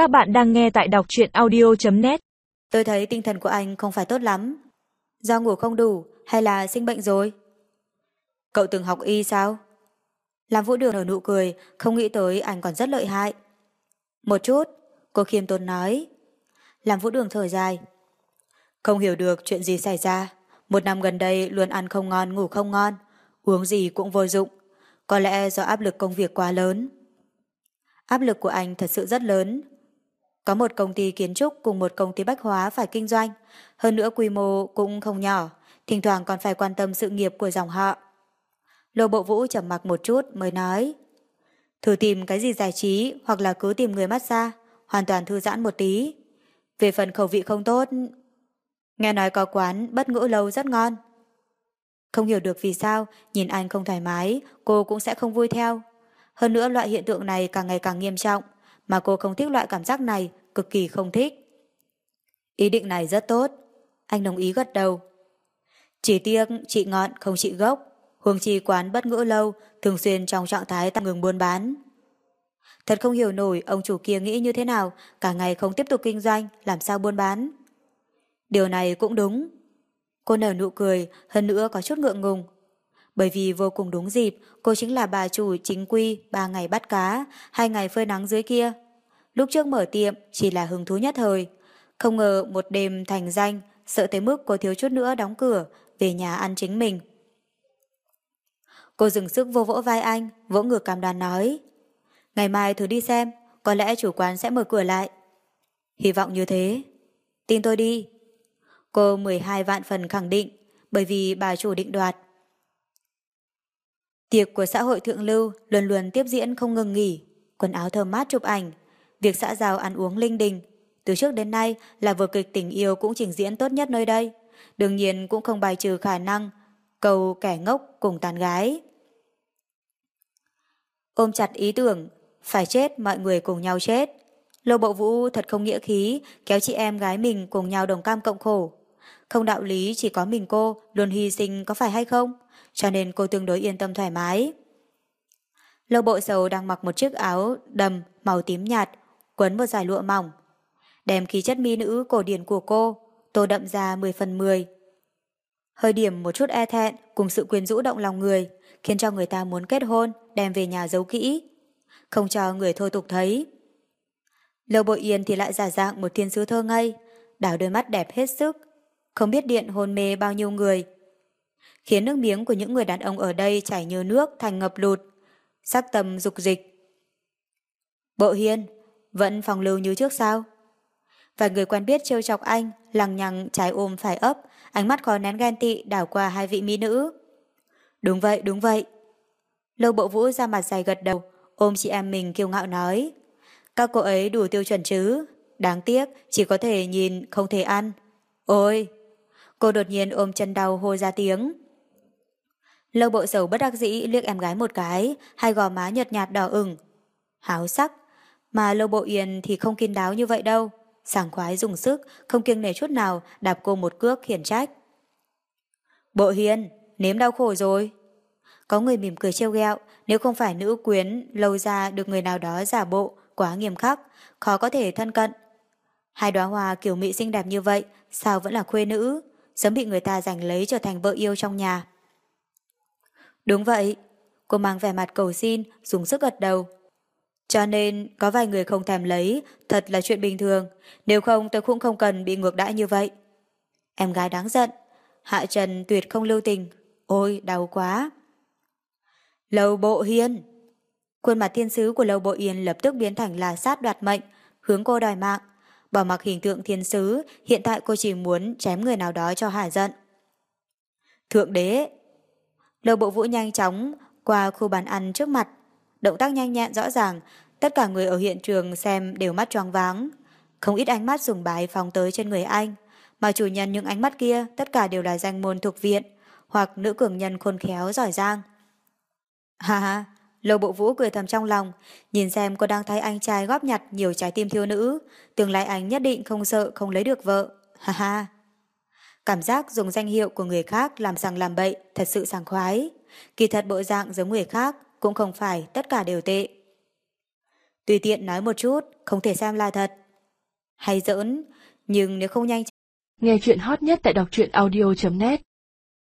Các bạn đang nghe tại đọc truyện audio.net Tôi thấy tinh thần của anh không phải tốt lắm. Do ngủ không đủ hay là sinh bệnh rồi? Cậu từng học y sao? Làm vũ đường nở nụ cười, không nghĩ tới anh còn rất lợi hại. Một chút, cô khiêm tốn nói. Làm vũ đường thở dài. Không hiểu được chuyện gì xảy ra. Một năm gần đây luôn ăn không ngon, ngủ không ngon. Uống gì cũng vô dụng. Có lẽ do áp lực công việc quá lớn. Áp lực của anh thật sự rất lớn. Có một công ty kiến trúc cùng một công ty bách hóa phải kinh doanh. Hơn nữa quy mô cũng không nhỏ. Thỉnh thoảng còn phải quan tâm sự nghiệp của dòng họ. Lô Bộ Vũ trầm mặc một chút mới nói, Thử tìm cái gì giải trí hoặc là cứ tìm người massage, hoàn toàn thư giãn một tí. Về phần khẩu vị không tốt, nghe nói có quán bất ngữ lâu rất ngon. Không hiểu được vì sao, nhìn anh không thoải mái, cô cũng sẽ không vui theo. Hơn nữa loại hiện tượng này càng ngày càng nghiêm trọng, mà cô không thích loại cảm giác này cực kỳ không thích. Ý định này rất tốt. Anh đồng ý gật đầu. Chỉ tiếc chị ngọn không chị gốc Huồng chi quán bất ngữ lâu, thường xuyên trong trạng thái tạm ngừng buôn bán. Thật không hiểu nổi ông chủ kia nghĩ như thế nào, cả ngày không tiếp tục kinh doanh, làm sao buôn bán. Điều này cũng đúng. Cô nở nụ cười, hơn nữa có chút ngượng ngùng. Bởi vì vô cùng đúng dịp, cô chính là bà chủ chính quy, ba ngày bắt cá, hai ngày phơi nắng dưới kia. Lúc trước mở tiệm chỉ là hứng thú nhất thời. Không ngờ một đêm thành danh, sợ tới mức cô thiếu chút nữa đóng cửa, về nhà ăn chính mình. Cô dừng sức vô vỗ vai anh, vỗ ngược cảm đoàn nói. Ngày mai thử đi xem, có lẽ chủ quán sẽ mở cửa lại. Hy vọng như thế. Tin tôi đi. Cô 12 vạn phần khẳng định, bởi vì bà chủ định đoạt. Tiệc của xã hội thượng lưu luôn luôn tiếp diễn không ngừng nghỉ, quần áo thơm mát chụp ảnh, việc xã giao ăn uống linh đình. Từ trước đến nay là vở kịch tình yêu cũng trình diễn tốt nhất nơi đây. Đương nhiên cũng không bài trừ khả năng cầu kẻ ngốc cùng tàn gái. Ôm chặt ý tưởng, phải chết mọi người cùng nhau chết. Lô Bộ Vũ thật không nghĩa khí, kéo chị em gái mình cùng nhau đồng cam cộng khổ. Không đạo lý chỉ có mình cô luôn hy sinh có phải hay không, cho nên cô tương đối yên tâm thoải mái. Lô Bộ Sầu đang mặc một chiếc áo đầm màu tím nhạt, quấn một dải lụa mỏng. Đem khí chất mi nữ cổ điển của cô, tô đậm ra 10 phần 10. Hơi điểm một chút e thẹn cùng sự quyến rũ động lòng người, khiến cho người ta muốn kết hôn, đem về nhà giấu kỹ, không cho người thôi tục thấy. Lâu bội yên thì lại giả dạng một thiên sứ thơ ngây, đảo đôi mắt đẹp hết sức, không biết điện hôn mê bao nhiêu người. Khiến nước miếng của những người đàn ông ở đây chảy như nước thành ngập lụt, sắc tầm dục dịch. Bộ hiên, vẫn phòng lưu như trước sao? Vài người quen biết trêu chọc anh, lằng nhằng trái ôm phải ấp, ánh mắt khó nén ghen tị đảo qua hai vị mỹ nữ. Đúng vậy, đúng vậy. Lâu bộ vũ ra mặt dài gật đầu, ôm chị em mình kiêu ngạo nói. Các cô ấy đủ tiêu chuẩn chứ. Đáng tiếc, chỉ có thể nhìn, không thể ăn. Ôi! Cô đột nhiên ôm chân đau hô ra tiếng. Lâu bộ sầu bất đắc dĩ liếc em gái một cái, hai gò má nhợt nhạt đỏ ửng. Háo sắc, mà lâu bộ yên thì không kín đáo như vậy đâu. Sảng khoái dùng sức, không kiêng nể chút nào, đạp cô một cước khiển trách. Bộ Hiên, nếm đau khổ rồi. Có người mỉm cười trêu ghẹo, nếu không phải nữ quyến lâu ra được người nào đó giả bộ, quá nghiêm khắc, khó có thể thân cận. Hai đóa hoa kiểu mỹ xinh đẹp như vậy, sao vẫn là khuê nữ, sớm bị người ta giành lấy trở thành vợ yêu trong nhà. Đúng vậy, cô mang vẻ mặt cầu xin, dùng sức gật đầu. Cho nên, có vài người không thèm lấy, thật là chuyện bình thường, nếu không tôi cũng không cần bị ngược đãi như vậy. Em gái đáng giận, Hạ Trần tuyệt không lưu tình, ôi đau quá. Lầu Bộ Hiên Khuôn mặt thiên sứ của Lầu Bộ Yên lập tức biến thành là sát đoạt mệnh, hướng cô đòi mạng. Bỏ mặc hình tượng thiên sứ, hiện tại cô chỉ muốn chém người nào đó cho hả giận. Thượng đế Lầu Bộ Vũ nhanh chóng qua khu bàn ăn trước mặt, động tác nhanh nhẹn rõ ràng, tất cả người ở hiện trường xem đều mắt choáng váng. Không ít ánh mắt dùng bái phóng tới trên người anh, mà chủ nhân những ánh mắt kia tất cả đều là danh môn thuộc viện hoặc nữ cường nhân khôn khéo giỏi giang. Ha ha, lầu Bộ Vũ cười thầm trong lòng, nhìn xem cô đang thấy anh trai góp nhặt nhiều trái tim thiếu nữ, tương lai anh nhất định không sợ không lấy được vợ. Ha ha. Cảm giác dùng danh hiệu của người khác làm sằng làm bậy thật sự sảng khoái. Kỳ thật bộ dạng giống người khác cũng không phải tất cả đều tệ. Tùy tiện nói một chút, không thể xem là thật. Hay giỡn, nhưng nếu không nhanh Nghe chuyện hot nhất tại đọc truyện audio.net